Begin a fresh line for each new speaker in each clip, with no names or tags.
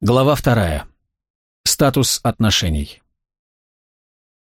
Глава вторая. Статус отношений.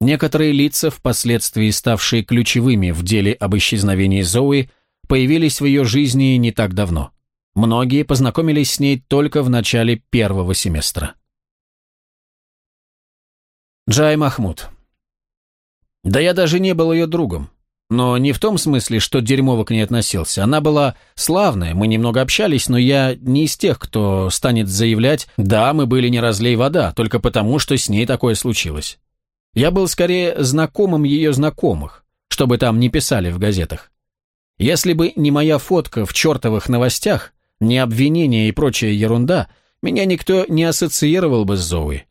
Некоторые лица, впоследствии ставшие ключевыми в деле об исчезновении Зои, появились в ее жизни не так давно. Многие познакомились с ней только в начале первого семестра. Джай Махмуд. Да я даже не был ее другом. Но не в том смысле, что дерьмово к ней относился. Она была славная, мы немного общались, но я не из тех, кто станет заявлять «да, мы были не разлей вода», только потому, что с ней такое случилось. Я был скорее знакомым ее знакомых, чтобы там не писали в газетах. Если бы не моя фотка в чертовых новостях, не обвинения и прочая ерунда, меня никто не ассоциировал бы с Зоуи.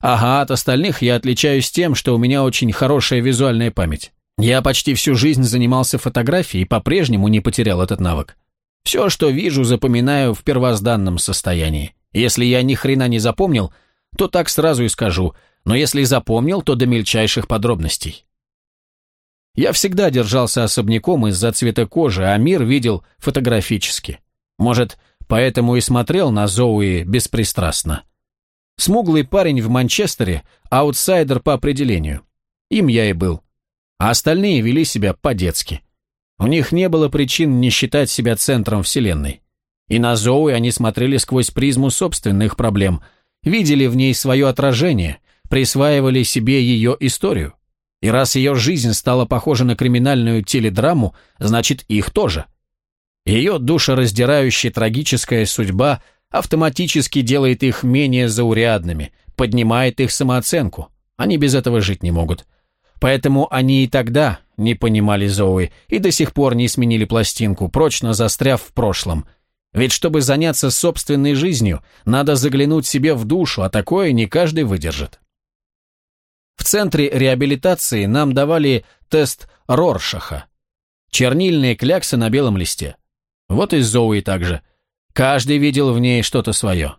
Ага, от остальных я отличаюсь тем, что у меня очень хорошая визуальная память. Я почти всю жизнь занимался фотографией и по-прежнему не потерял этот навык. Все, что вижу, запоминаю в первозданном состоянии. Если я ни хрена не запомнил, то так сразу и скажу, но если запомнил, то до мельчайших подробностей. Я всегда держался особняком из-за цвета кожи, а мир видел фотографически. Может, поэтому и смотрел на Зоуи беспристрастно. Смуглый парень в Манчестере – аутсайдер по определению. Им я и был а остальные вели себя по-детски. У них не было причин не считать себя центром Вселенной. И на Зоуи они смотрели сквозь призму собственных проблем, видели в ней свое отражение, присваивали себе ее историю. И раз ее жизнь стала похожа на криминальную теледраму, значит их тоже. Ее душераздирающая трагическая судьба автоматически делает их менее заурядными, поднимает их самооценку. Они без этого жить не могут. Поэтому они и тогда не понимали Зоуи и до сих пор не сменили пластинку, прочно застряв в прошлом. Ведь чтобы заняться собственной жизнью, надо заглянуть себе в душу, а такое не каждый выдержит. В центре реабилитации нам давали тест Роршаха. Чернильные кляксы на белом листе. Вот и Зоуи также. Каждый видел в ней что-то свое.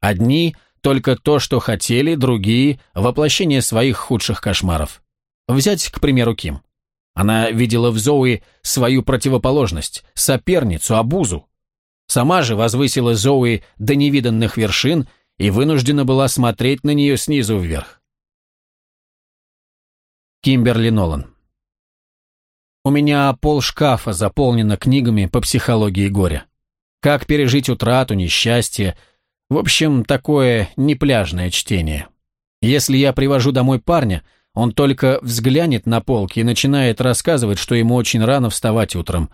Одни — только то, что хотели, другие — воплощение своих худших кошмаров. Взять, к примеру, Ким. Она видела в Зоуи свою противоположность, соперницу, обузу. Сама же возвысила Зоуи до невиданных вершин и вынуждена была смотреть на нее снизу вверх. Кимберли Нолан У меня пол шкафа заполнено книгами по психологии горя. Как пережить утрату, несчастье. В общем, такое непляжное чтение. Если я привожу домой парня – он только взглянет на полки и начинает рассказывать, что ему очень рано вставать утром.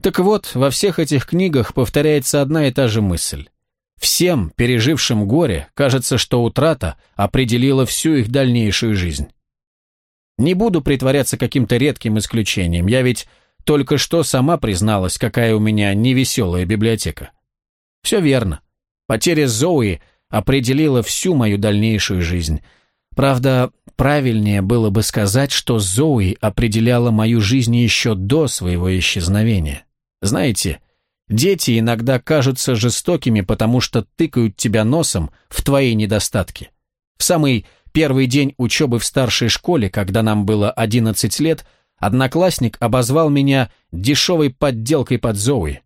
Так вот, во всех этих книгах повторяется одна и та же мысль. Всем, пережившим горе, кажется, что утрата определила всю их дальнейшую жизнь. Не буду притворяться каким-то редким исключением, я ведь только что сама призналась, какая у меня невеселая библиотека. Все верно. Потеря Зои определила всю мою дальнейшую жизнь – Правда, правильнее было бы сказать, что Зои определяла мою жизнь еще до своего исчезновения. Знаете, дети иногда кажутся жестокими, потому что тыкают тебя носом в твои недостатки. В самый первый день учебы в старшей школе, когда нам было 11 лет, одноклассник обозвал меня дешевой подделкой под Зои.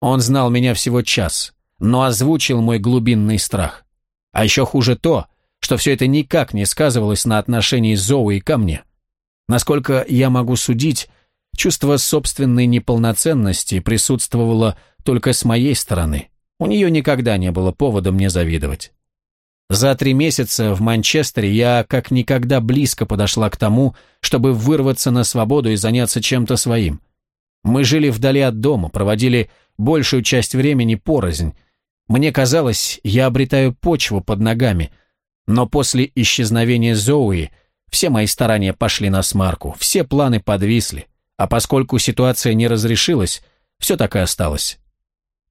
Он знал меня всего час, но озвучил мой глубинный страх. А еще хуже то – что все это никак не сказывалось на отношении Зоуи ко мне. Насколько я могу судить, чувство собственной неполноценности присутствовало только с моей стороны. У нее никогда не было повода мне завидовать. За три месяца в Манчестере я как никогда близко подошла к тому, чтобы вырваться на свободу и заняться чем-то своим. Мы жили вдали от дома, проводили большую часть времени порознь. Мне казалось, я обретаю почву под ногами – но после исчезновения Зоуи все мои старания пошли на смарку, все планы подвисли, а поскольку ситуация не разрешилась, все так и осталось.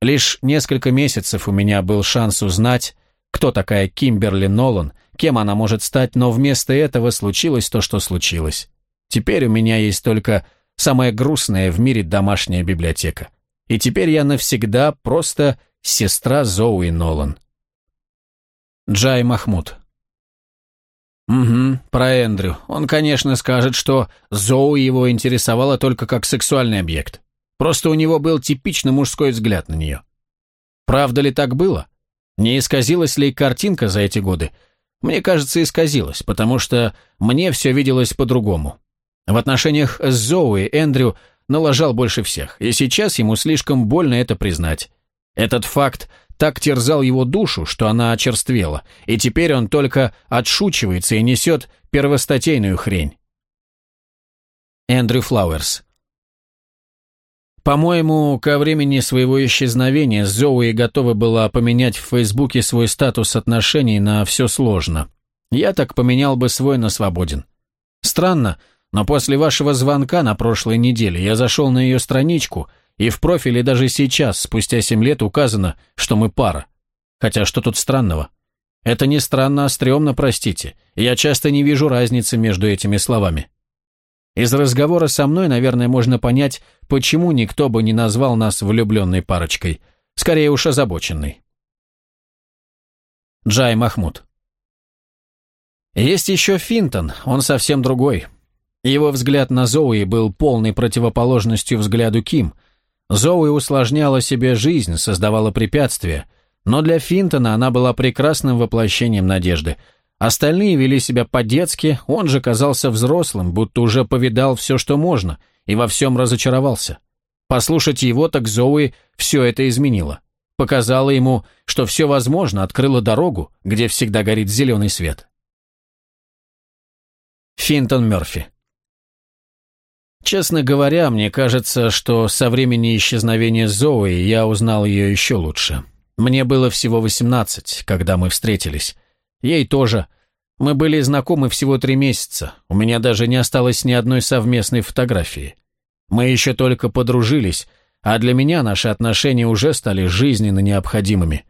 Лишь несколько месяцев у меня был шанс узнать, кто такая Кимберли Нолан, кем она может стать, но вместо этого случилось то, что случилось. Теперь у меня есть только самая грустная в мире домашняя библиотека. И теперь я навсегда просто сестра Зоуи Нолан. Джай Махмуд «Угу, про Эндрю. Он, конечно, скажет, что Зоу его интересовала только как сексуальный объект. Просто у него был типично мужской взгляд на нее. Правда ли так было? Не исказилась ли картинка за эти годы? Мне кажется, исказилась, потому что мне все виделось по-другому. В отношениях с Зоуи Эндрю налажал больше всех, и сейчас ему слишком больно это признать. Этот факт – так терзал его душу, что она очерствела, и теперь он только отшучивается и несет первостатейную хрень. Эндрю Флауэрс По-моему, ко времени своего исчезновения Зоуи готова была поменять в Фейсбуке свой статус отношений на «все сложно». Я так поменял бы свой на «свободен». Странно, но после вашего звонка на прошлой неделе я зашел на ее страничку – и в профиле даже сейчас, спустя семь лет, указано, что мы пара. Хотя что тут странного? Это не странно, а стрёмно, простите. Я часто не вижу разницы между этими словами. Из разговора со мной, наверное, можно понять, почему никто бы не назвал нас влюбленной парочкой. Скорее уж озабоченной. Джай Махмуд. Есть еще Финтон, он совсем другой. Его взгляд на Зоуи был полной противоположностью взгляду Ким – Зоуи усложняла себе жизнь, создавала препятствия, но для Финтона она была прекрасным воплощением надежды. Остальные вели себя по-детски, он же казался взрослым, будто уже повидал все, что можно, и во всем разочаровался. Послушать его, так Зоуи все это изменило, Показала ему, что все возможно, открыла дорогу, где всегда горит зеленый свет. Финтон Мерфи Честно говоря, мне кажется, что со времени исчезновения Зои я узнал ее еще лучше. Мне было всего 18, когда мы встретились. Ей тоже. Мы были знакомы всего три месяца. У меня даже не осталось ни одной совместной фотографии. Мы еще только подружились, а для меня наши отношения уже стали жизненно необходимыми.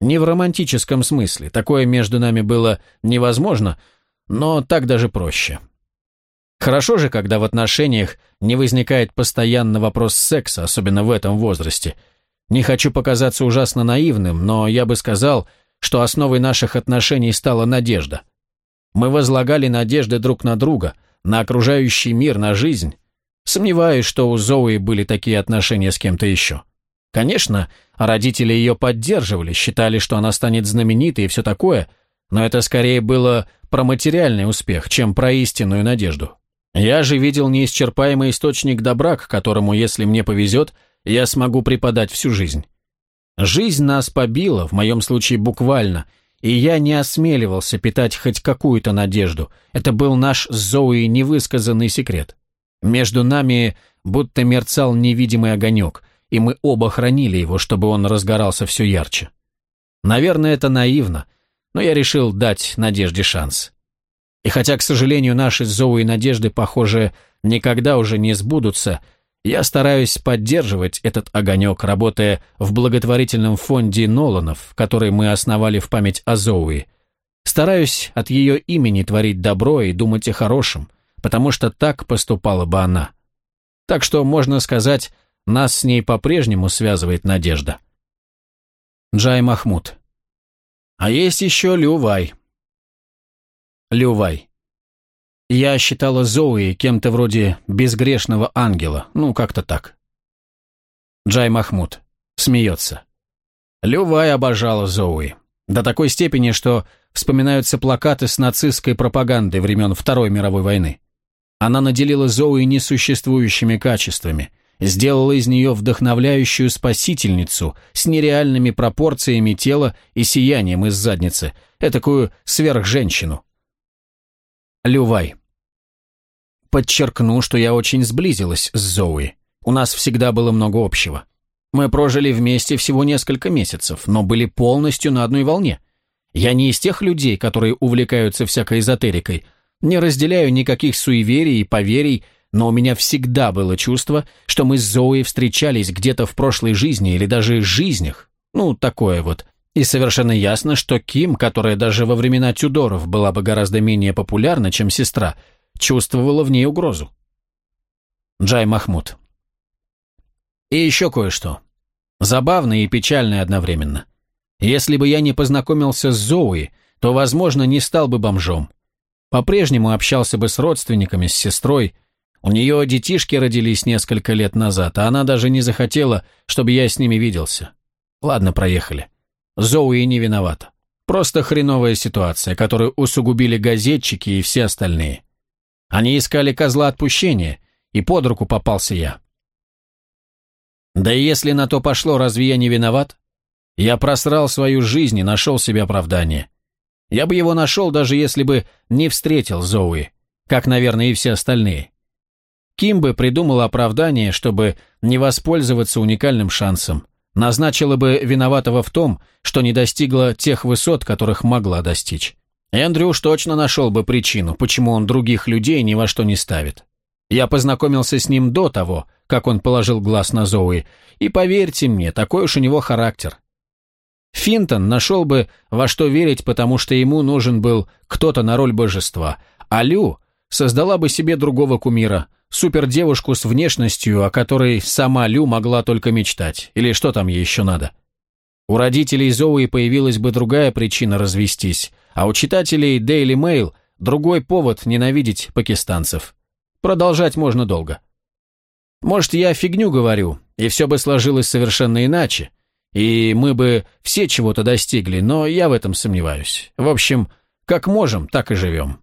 Не в романтическом смысле, такое между нами было невозможно, но так даже проще. Хорошо же, когда в отношениях не возникает постоянно вопрос секса, особенно в этом возрасте. Не хочу показаться ужасно наивным, но я бы сказал, что основой наших отношений стала надежда. Мы возлагали надежды друг на друга, на окружающий мир, на жизнь. Сомневаюсь, что у Зои были такие отношения с кем-то еще. Конечно, родители ее поддерживали, считали, что она станет знаменитой и все такое, но это скорее было про материальный успех, чем про истинную надежду. Я же видел неисчерпаемый источник добра, к которому, если мне повезет, я смогу преподать всю жизнь. Жизнь нас побила, в моем случае буквально, и я не осмеливался питать хоть какую-то надежду. Это был наш с Зоей невысказанный секрет. Между нами будто мерцал невидимый огонек, и мы оба хранили его, чтобы он разгорался все ярче. Наверное, это наивно, но я решил дать надежде шанс. И хотя, к сожалению, наши зовы и надежды, похоже, никогда уже не сбудутся, я стараюсь поддерживать этот огонек, работая в благотворительном фонде Ноланов, который мы основали в память о Зоуи. Стараюсь от ее имени творить добро и думать о хорошем, потому что так поступала бы она. Так что, можно сказать, нас с ней по-прежнему связывает надежда. Джай Махмуд. А есть еще Лювай. Вай. Лювай. Я считала Зоуи кем-то вроде безгрешного ангела, ну как-то так. Джай Махмуд. Смеется. Лювай обожала Зоуи. До такой степени, что вспоминаются плакаты с нацистской пропагандой времен Второй мировой войны. Она наделила Зоуи несуществующими качествами, сделала из нее вдохновляющую спасительницу с нереальными пропорциями тела и сиянием из задницы, этакую сверхженщину. Лювай. Подчеркну, что я очень сблизилась с Зоуи. У нас всегда было много общего. Мы прожили вместе всего несколько месяцев, но были полностью на одной волне. Я не из тех людей, которые увлекаются всякой эзотерикой. Не разделяю никаких суеверий и поверий, но у меня всегда было чувство, что мы с Зоей встречались где-то в прошлой жизни или даже жизнях. Ну, такое вот. И совершенно ясно, что Ким, которая даже во времена Тюдоров была бы гораздо менее популярна, чем сестра, чувствовала в ней угрозу. Джай Махмуд. И еще кое-что. Забавное и печальное одновременно. Если бы я не познакомился с Зоуи, то, возможно, не стал бы бомжом. По-прежнему общался бы с родственниками, с сестрой. У нее детишки родились несколько лет назад, а она даже не захотела, чтобы я с ними виделся. Ладно, проехали. Зоуи не виновата. Просто хреновая ситуация, которую усугубили газетчики и все остальные. Они искали козла отпущения, и под руку попался я. Да и если на то пошло, разве я не виноват? Я просрал свою жизнь и нашел себе оправдание. Я бы его нашел, даже если бы не встретил Зоуи, как, наверное, и все остальные. Ким бы придумал оправдание, чтобы не воспользоваться уникальным шансом назначила бы виноватого в том, что не достигла тех высот, которых могла достичь. Эндрю уж точно нашел бы причину, почему он других людей ни во что не ставит. Я познакомился с ним до того, как он положил глаз на Зоуи, и поверьте мне, такой уж у него характер. Финтон нашел бы, во что верить, потому что ему нужен был кто-то на роль божества, а Лю создала бы себе другого кумира – супердевушку с внешностью, о которой сама Лю могла только мечтать, или что там ей еще надо. У родителей Зоуи появилась бы другая причина развестись, а у читателей Daily Mail другой повод ненавидеть пакистанцев. Продолжать можно долго. Может, я фигню говорю, и все бы сложилось совершенно иначе, и мы бы все чего-то достигли, но я в этом сомневаюсь. В общем, как можем, так и живем.